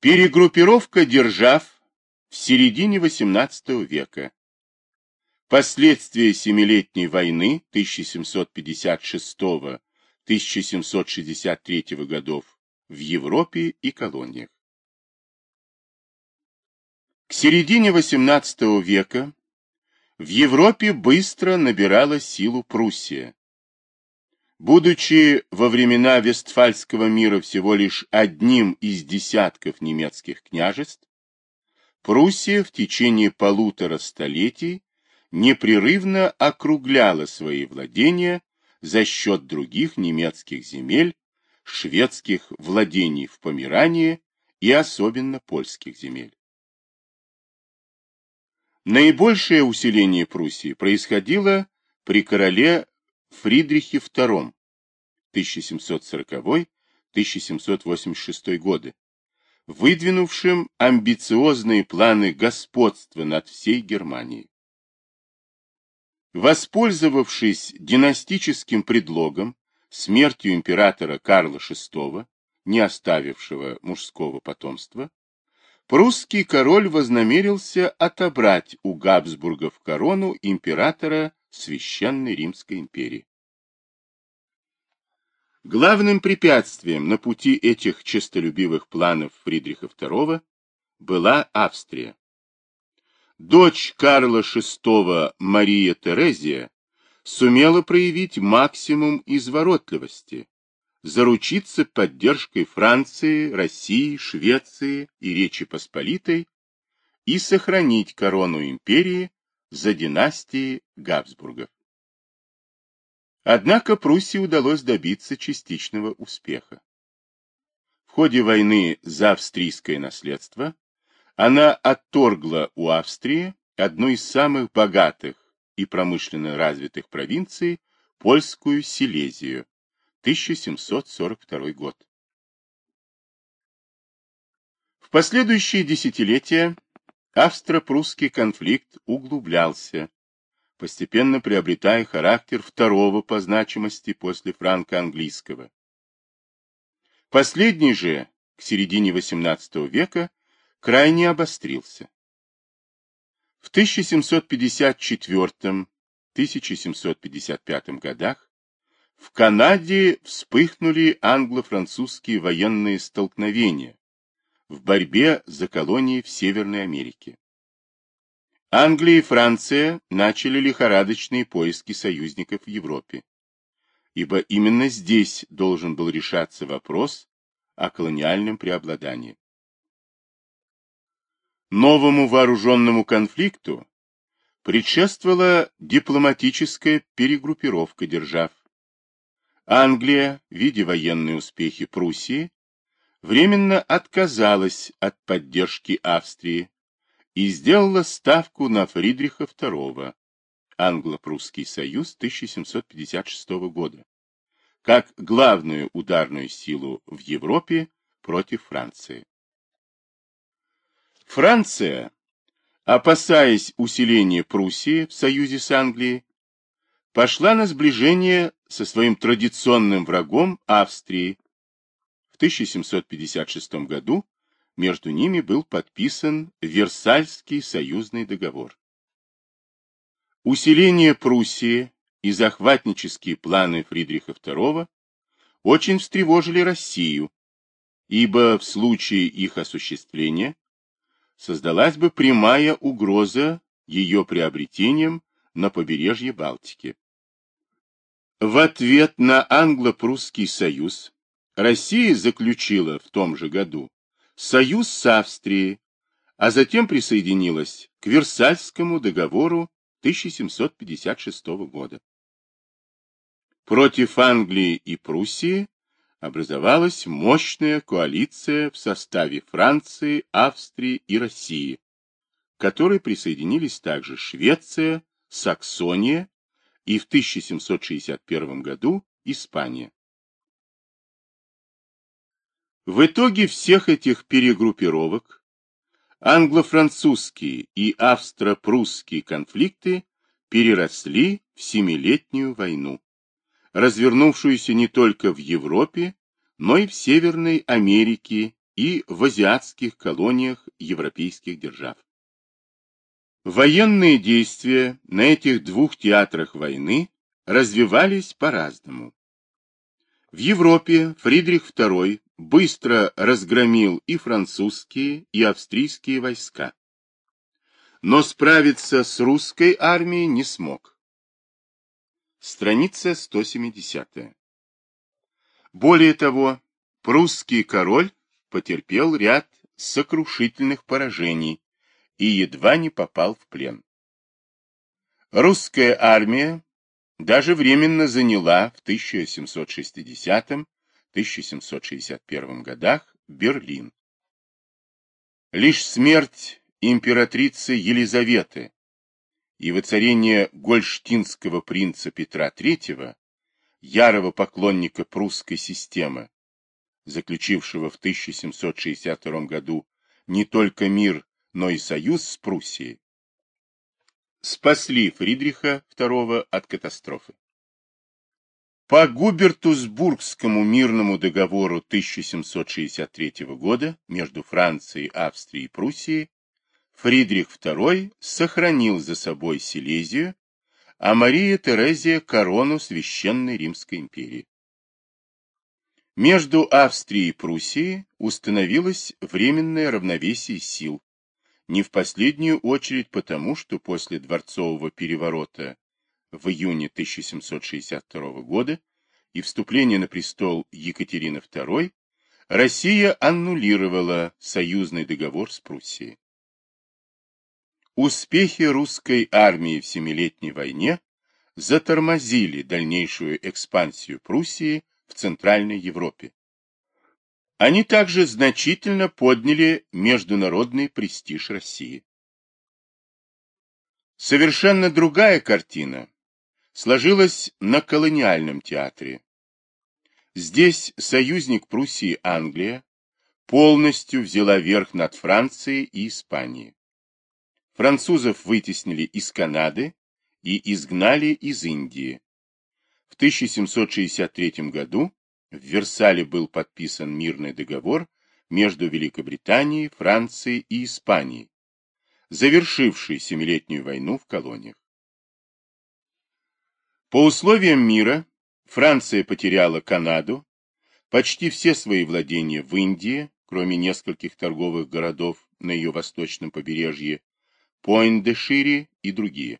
Перегруппировка держав в середине XVIII века. Последствия Семилетней войны 1756-1763 годов в Европе и колониях. К середине XVIII века в Европе быстро набирала силу Пруссия. Будучи во времена Вестфальского мира всего лишь одним из десятков немецких княжеств, Пруссия в течение полутора столетий непрерывно округляла свои владения за счет других немецких земель, шведских владений в Померании и особенно польских земель. Наибольшее усиление Пруссии происходило при короле Фридрихе II 1740-1786 годы, выдвинувшим амбициозные планы господства над всей Германией. Воспользовавшись династическим предлогом, смертью императора Карла VI, не оставившего мужского потомства, прусский король вознамерился отобрать у Габсбургов корону императора Священной Римской империи. Главным препятствием на пути этих честолюбивых планов Фридриха II была Австрия. Дочь Карла VI Мария Терезия сумела проявить максимум изворотливости, заручиться поддержкой Франции, России, Швеции и Речи Посполитой и сохранить корону империи за династией Габсбургов. Однако Пруссии удалось добиться частичного успеха. В ходе войны за австрийское наследство она отторгла у Австрии одну из самых богатых и промышленно развитых провинций, польскую Силезию, 1742 год. В последующие десятилетия австро-прусский конфликт углублялся, постепенно приобретая характер второго по значимости после франко-английского. Последний же, к середине XVIII века, крайне обострился. В 1754-1755 годах в Канаде вспыхнули англо-французские военные столкновения в борьбе за колонии в Северной Америке. Англия и Франция начали лихорадочные поиски союзников в Европе, ибо именно здесь должен был решаться вопрос о колониальном преобладании. Новому вооруженному конфликту предшествовала дипломатическая перегруппировка держав. Англия, видя военные успехи Пруссии, временно отказалась от поддержки Австрии и сделала ставку на Фридриха II, Англо-Прусский союз 1756 года, как главную ударную силу в Европе против Франции. Франция, опасаясь усиления Пруссии в союзе с Англией, пошла на сближение со своим традиционным врагом Австрией. В 1756 году между ними был подписан Версальский союзный договор. Усиление Пруссии и захватнические планы Фридриха II очень встревожили Россию, ибо в случае их осуществления создалась бы прямая угроза ее приобретением на побережье Балтики. В ответ на англо-прусский союз Россия заключила в том же году союз с Австрией, а затем присоединилась к Версальскому договору 1756 года. Против Англии и Пруссии образовалась мощная коалиция в составе Франции, Австрии и России, к которой присоединились также Швеция, Саксония и в 1761 году Испания. В итоге всех этих перегруппировок англо-французские и австро-прусские конфликты переросли в Семилетнюю войну развернувшуюся не только в Европе, но и в Северной Америке и в азиатских колониях европейских держав. Военные действия на этих двух театрах войны развивались по-разному. В Европе Фридрих II быстро разгромил и французские, и австрийские войска. Но справиться с русской армией не смог. Страница 170. Более того, прусский король потерпел ряд сокрушительных поражений и едва не попал в плен. Русская армия даже временно заняла в 1760-1761 годах Берлин. Лишь смерть императрицы Елизаветы и воцарение гольштинского принца Петра III, ярого поклонника прусской системы, заключившего в 1762 году не только мир, но и союз с Пруссией, спасли Фридриха II от катастрофы. По Губертусбургскому мирному договору 1763 года между Францией, Австрией и Пруссией Фридрих II сохранил за собой Силезию, а Мария Терезия корону Священной Римской империи. Между Австрией и Пруссией установилось временное равновесие сил, не в последнюю очередь потому, что после дворцового переворота в июне 1762 года и вступления на престол Екатерины II Россия аннулировала союзный договор с Пруссией. Успехи русской армии в Семилетней войне затормозили дальнейшую экспансию Пруссии в Центральной Европе. Они также значительно подняли международный престиж России. Совершенно другая картина сложилась на колониальном театре. Здесь союзник Пруссии Англия полностью взяла верх над Францией и Испанией. Французов вытеснили из Канады и изгнали из Индии. В 1763 году в Версале был подписан мирный договор между Великобританией, Францией и Испанией, завершивший Семилетнюю войну в колониях. По условиям мира Франция потеряла Канаду, почти все свои владения в Индии, кроме нескольких торговых городов на ее восточном побережье, Пойнт-де-Шире и другие.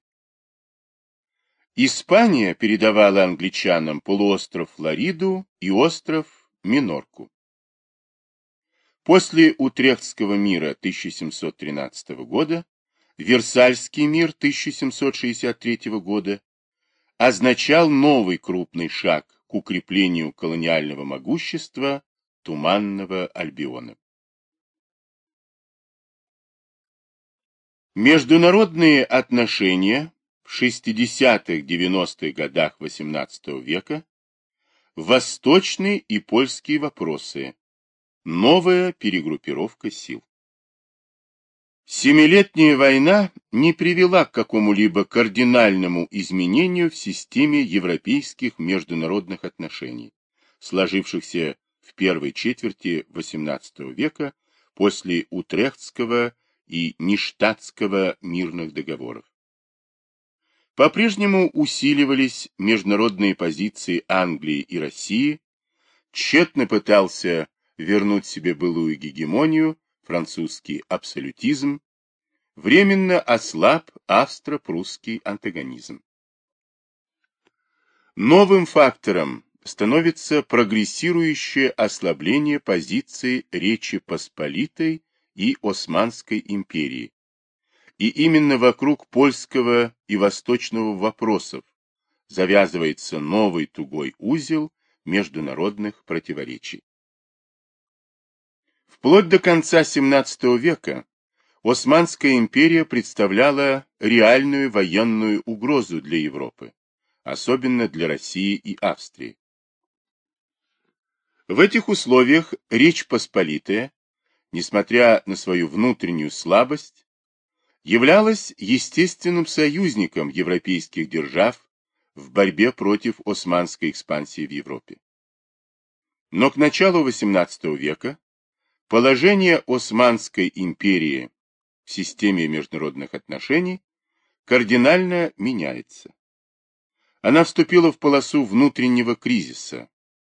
Испания передавала англичанам полуостров Флориду и остров Минорку. После Утрехтского мира 1713 года, Версальский мир 1763 года означал новый крупный шаг к укреплению колониального могущества Туманного Альбиона. Международные отношения в 60-90-х годах XVIII века восточные и польские вопросы, новая перегруппировка сил. Семилетняя война не привела к какому-либо кардинальному изменению в системе европейских международных отношений, сложившихся в первой четверти XVIII века после Утрехтского и Ништадтского мирных договоров. По-прежнему усиливались международные позиции Англии и России, тщетно пытался вернуть себе былую гегемонию, французский абсолютизм, временно ослаб австро-прусский антагонизм. Новым фактором становится прогрессирующее ослабление позиции Речи Посполитой и Османской империи, и именно вокруг польского и восточного вопросов завязывается новый тугой узел международных противоречий. Вплоть до конца XVII века Османская империя представляла реальную военную угрозу для Европы, особенно для России и Австрии. В этих условиях Речь Посполитая, несмотря на свою внутреннюю слабость, являлась естественным союзником европейских держав в борьбе против османской экспансии в Европе. Но к началу XVIII века положение Османской империи в системе международных отношений кардинально меняется. Она вступила в полосу внутреннего кризиса,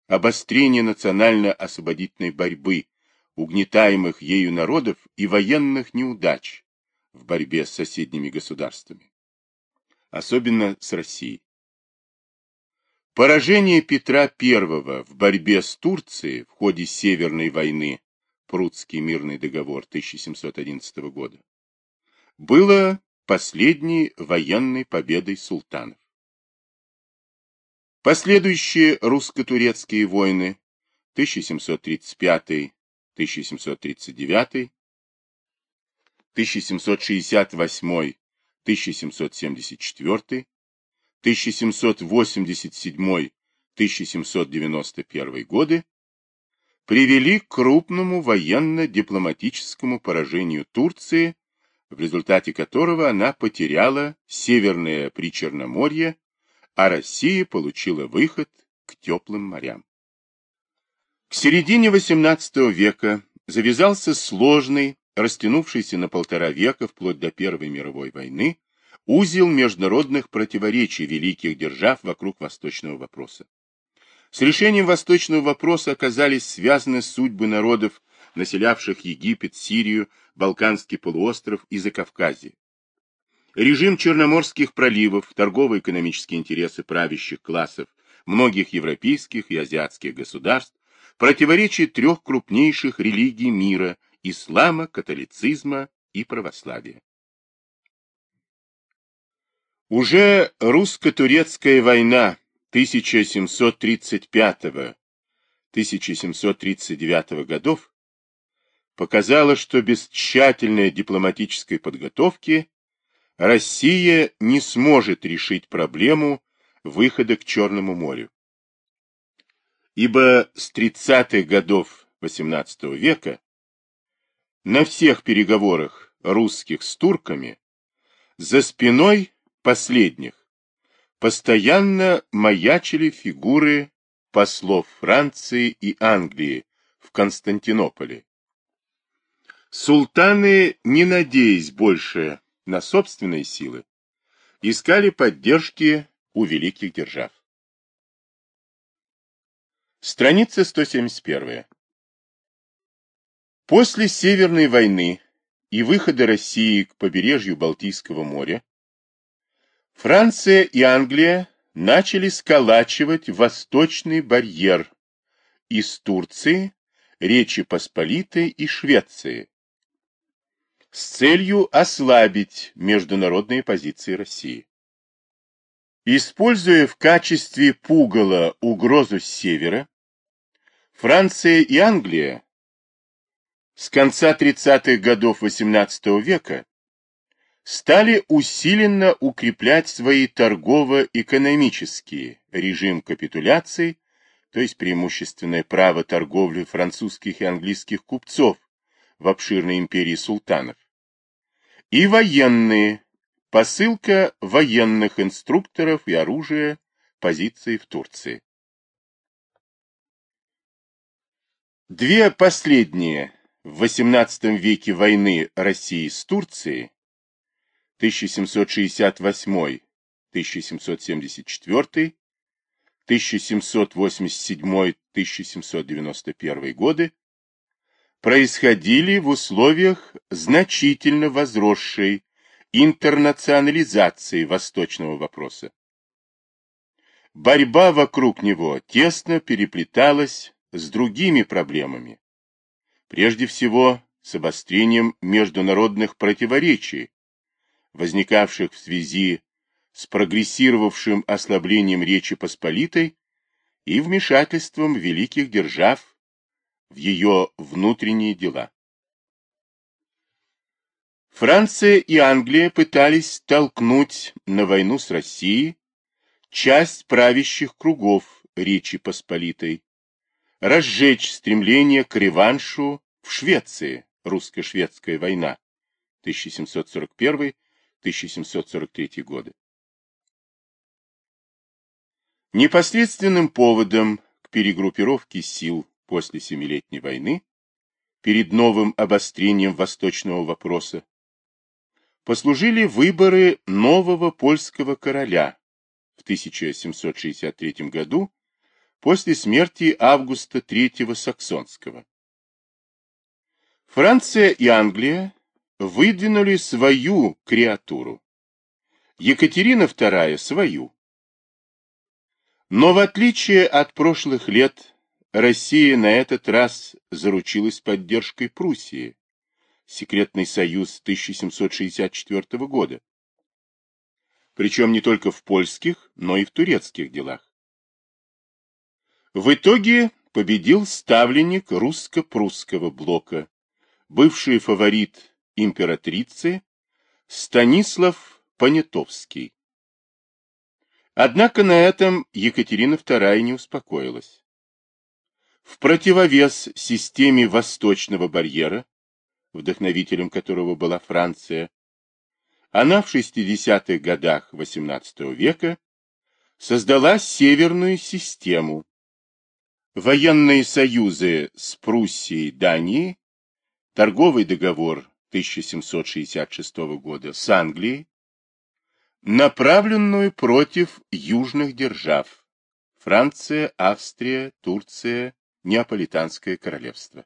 обострения национально-освободительной борьбы, угнетаемых ею народов и военных неудач в борьбе с соседними государствами, особенно с Россией. Поражение Петра I в борьбе с Турцией в ходе Северной войны Прудский мирный договор 1711 года было последней военной победой султанов. Последующие русско-турецкие войны 1735-1739, 1768-1774, 1787-1791 годы привели к крупному военно-дипломатическому поражению Турции, в результате которого она потеряла Северное Причерноморье, а Россия получила выход к теплым морям. К середине XVIII века завязался сложный, растянувшийся на полтора века вплоть до Первой мировой войны, узел международных противоречий великих держав вокруг восточного вопроса. С решением восточного вопроса оказались связаны судьбы народов, населявших Египет, Сирию, Балканский полуостров и Закавказье. Режим Черноморских проливов, торгово-экономические интересы правящих классов многих европейских и азиатских государств, противоречие трех крупнейших религий мира – ислама, католицизма и православия. Уже русско-турецкая война 1735-1739 годов показала, что без тщательной дипломатической подготовки Россия не сможет решить проблему выхода к Черному морю. Ибо с 30-х годов XVIII века на всех переговорах русских с турками за спиной последних постоянно маячили фигуры послов Франции и Англии в Константинополе. Султаны, не надеясь больше на собственные силы, искали поддержки у великих держав. Страница 171. После Северной войны и выхода России к побережью Балтийского моря Франция и Англия начали сколачивать восточный барьер из Турции, Речи Посполитой и Швеции с целью ослабить международные позиции России. Используя в качестве пугала угрозу с севера, Франция и Англия с конца 30-х годов XVIII века стали усиленно укреплять свои торгово-экономические режим капитуляции, то есть преимущественное право торговли французских и английских купцов в обширной империи султанов, и военные, посылка военных инструкторов и оружия позиции в Турции. Две последние в XVIII веке войны России с Турцией 1768-1774, 1787-1791 годы происходили в условиях значительно возросшей интернационализации восточного вопроса. Борьба вокруг него тесно переплеталась с другими проблемами, прежде всего с обострением международных противоречий, возникавших в связи с прогрессировавшим ослаблением Речи Посполитой и вмешательством великих держав в ее внутренние дела. Франция и Англия пытались толкнуть на войну с Россией часть правящих кругов Речи Посполитой, разжечь стремление к реваншу в Швеции, русско-шведская война 1741 1743 годы. Непосредственным поводом к перегруппировке сил после Семилетней войны перед новым обострением восточного вопроса, послужили выборы нового польского короля в 1763 году после смерти Августа III Саксонского. Франция и Англия выдвинули свою креатуру, Екатерина II свою. Но в отличие от прошлых лет, Россия на этот раз заручилась поддержкой Пруссии, секретный союз 1764 года, причем не только в польских, но и в турецких делах. В итоге победил ставленник русско-прусского блока, бывший фаворит императрицы Станислав Понятовский. Однако на этом Екатерина II не успокоилась. В противовес системе восточного барьера, вдохновителем которого была Франция, она в 60-х годах XVIII века создала северную систему. Военные союзы с Пруссией и Данией, торговый договор 1766 года с Англией, направленную против южных держав Франция, Австрия, Турция, Неаполитанское королевство.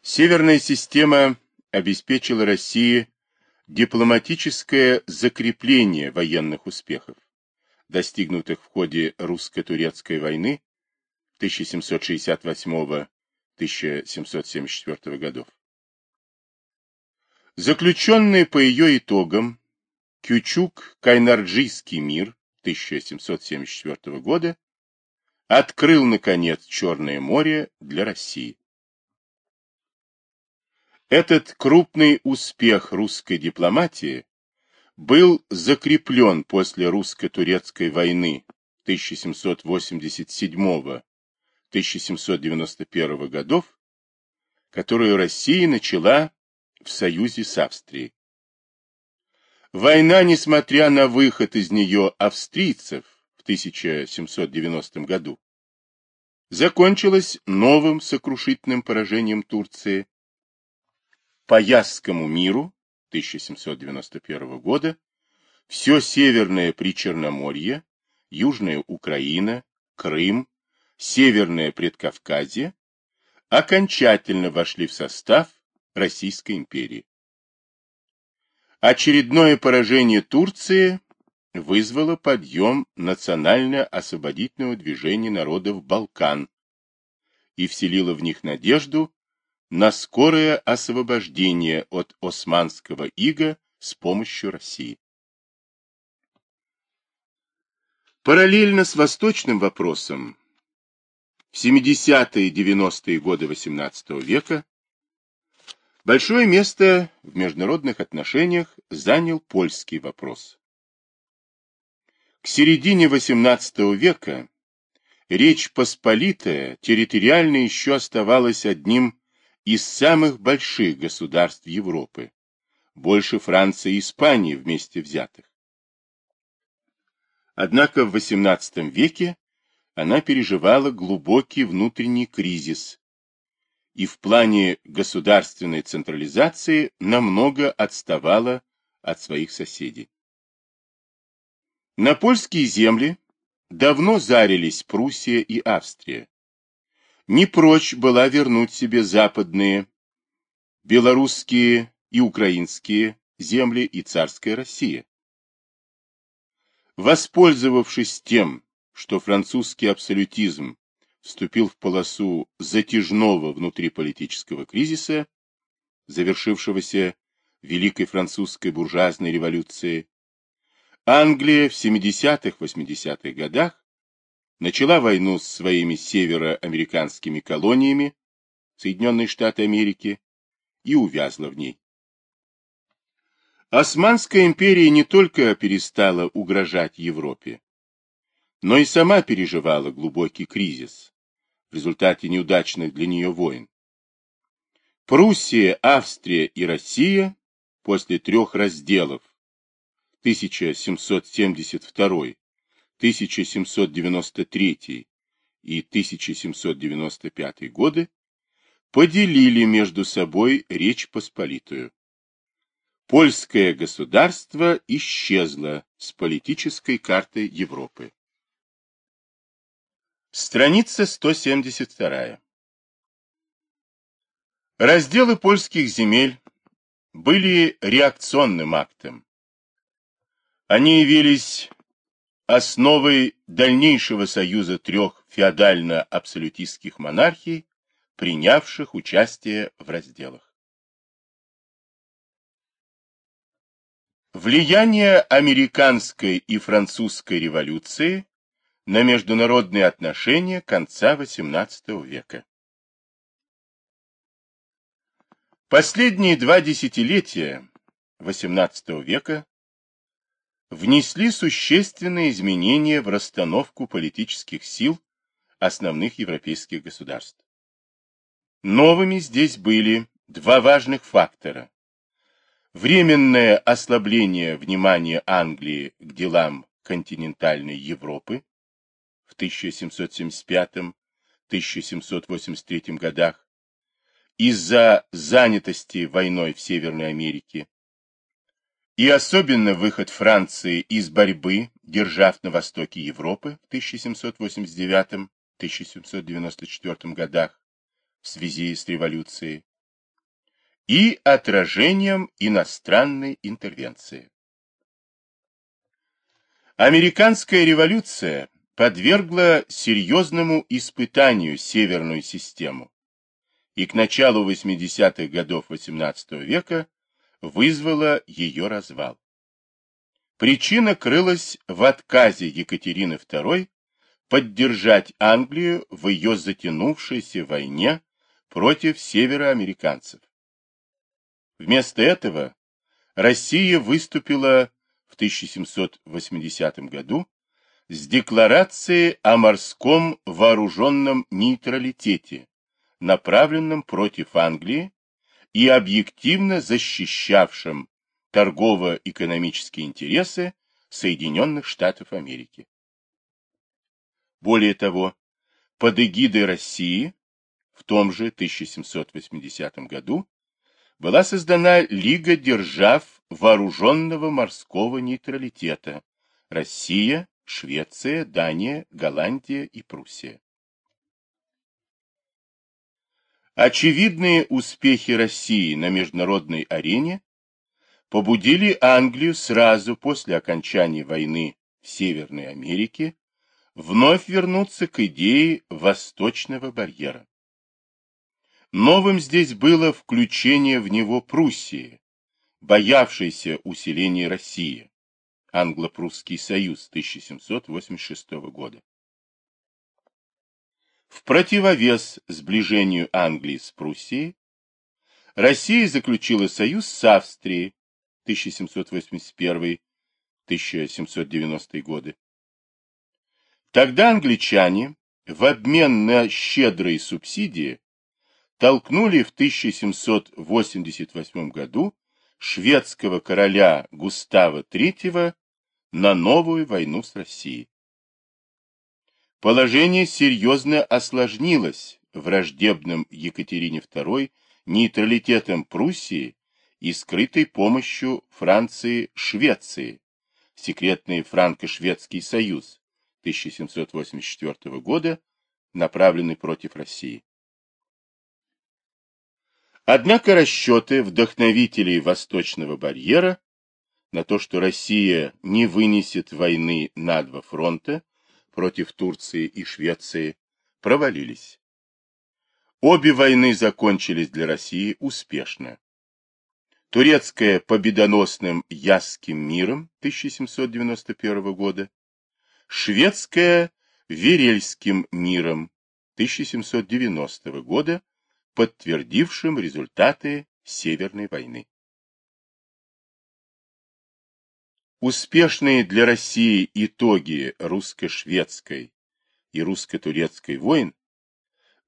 Северная система обеспечила России дипломатическое закрепление военных успехов, достигнутых в ходе русско-турецкой войны 1768-1774 годов. Заключенный по ее итогам Кючук-Кайнарджийский мир 1774 года открыл, наконец, Черное море для России. Этот крупный успех русской дипломатии был закреплен после русско-турецкой войны 1787-1791 годов, которую Россия начала в союзе с Австрией. Война, несмотря на выход из нее австрийцев в 1790 году, закончилась новым сокрушительным поражением Турции по Ясскому миру 1791 года все Северное Причерноморье, Южная Украина, Крым, Северное Предкавказье окончательно вошли в состав Российской империи. Очередное поражение Турции вызвало подъем национально-освободительного движения народов Балкан и вселило в них надежду на скорое освобождение от османского ига с помощью России. Параллельно с восточным вопросом в 70-е и 90-е годы XVIII века большое место в международных отношениях занял польский вопрос. К середине XVIII века Речь Посполитая территориально еще оставалась одним из самых больших государств Европы, больше Франции и Испании вместе взятых. Однако в XVIII веке она переживала глубокий внутренний кризис и в плане государственной централизации намного отставала от своих соседей. На польские земли давно зарились Пруссия и Австрия, не прочь была вернуть себе западные, белорусские и украинские земли и царская Россия. Воспользовавшись тем, что французский абсолютизм вступил в полосу затяжного внутриполитического кризиса, завершившегося Великой французской буржуазной революцией, Англия в 70-80-х годах начала войну с своими североамериканскими колониями, Соединенные Штаты Америки, и увязла в ней. Османская империя не только перестала угрожать Европе, но и сама переживала глубокий кризис в результате неудачных для нее войн. Пруссия, Австрия и Россия после трех разделов 1772 1793 и 1795 годы поделили между собой Речь Посполитую. Польское государство исчезло с политической карты Европы. Страница 172. Разделы польских земель были реакционным актом. Они явились основой дальнейшего союза трех феодально-абсолютистских монархий, принявших участие в разделах. Влияние американской и французской революции на международные отношения конца XVIII века. Последние два десятилетия XVIII века внесли существенные изменения в расстановку политических сил основных европейских государств. Новыми здесь были два важных фактора. Временное ослабление внимания Англии к делам континентальной Европы в 1775-1783 годах из-за занятости войной в Северной Америке и особенно выход Франции из борьбы, держав на востоке Европы в 1789-1794 годах в связи с революцией, и отражением иностранной интервенции. Американская революция подвергла серьезному испытанию северную систему и к началу 80-х годов XVIII века вызвала ее развал. Причина крылась в отказе Екатерины II поддержать Англию в ее затянувшейся войне против североамериканцев. Вместо этого Россия выступила в 1780 году с декларацией о морском вооруженном нейтралитете, направленном против Англии и объективно защищавшим торгово-экономические интересы Соединенных Штатов Америки. Более того, под эгидой России в том же 1780 году была создана Лига держав вооруженного морского нейтралитета Россия, Швеция, Дания, Голландия и Пруссия. Очевидные успехи России на международной арене побудили Англию сразу после окончания войны в Северной Америке вновь вернуться к идее Восточного барьера. Новым здесь было включение в него Пруссии, боявшейся усиления России, Англо-Прусский союз 1786 года. В противовес сближению Англии с Пруссией, Россия заключила союз с Австрией 1781-1790 годы. Тогда англичане в обмен на щедрые субсидии толкнули в 1788 году шведского короля Густава III на новую войну с Россией. Положение серьезно осложнилось враждебным Екатерине II нейтралитетом Пруссии и скрытой помощью Франции Швеции, секретный франко-шведский союз 1784 года, направленный против России. Однако расчеты вдохновителей Восточного барьера на то, что Россия не вынесет войны на два фронта против Турции и Швеции, провалились. Обе войны закончились для России успешно. Турецкая победоносным Ясским миром 1791 года, шведская Верельским миром 1790 года, подтвердившим результаты Северной войны. Успешные для России итоги русско-шведской и русско-турецкой войн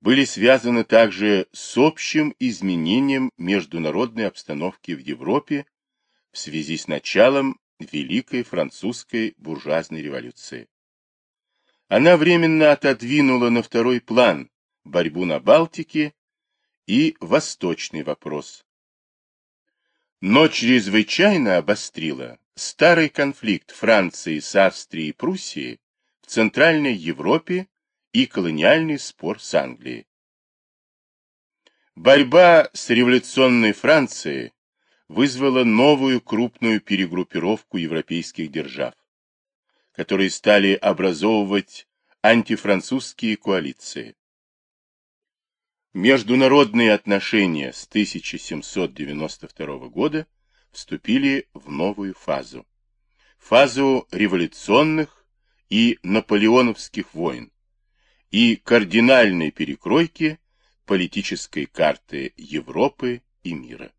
были связаны также с общим изменением международной обстановки в Европе в связи с началом Великой французской буржуазной революции. Она временно отодвинула на второй план борьбу на Балтике и восточный вопрос. Но чрезвычайно обострила старый конфликт Франции с Австрией и Пруссией в Центральной Европе и колониальный спор с Англией. Борьба с революционной Францией вызвала новую крупную перегруппировку европейских держав, которые стали образовывать антифранцузские коалиции. Международные отношения с 1792 года вступили в новую фазу. Фазу революционных и наполеоновских войн и кардинальной перекройки политической карты Европы и мира.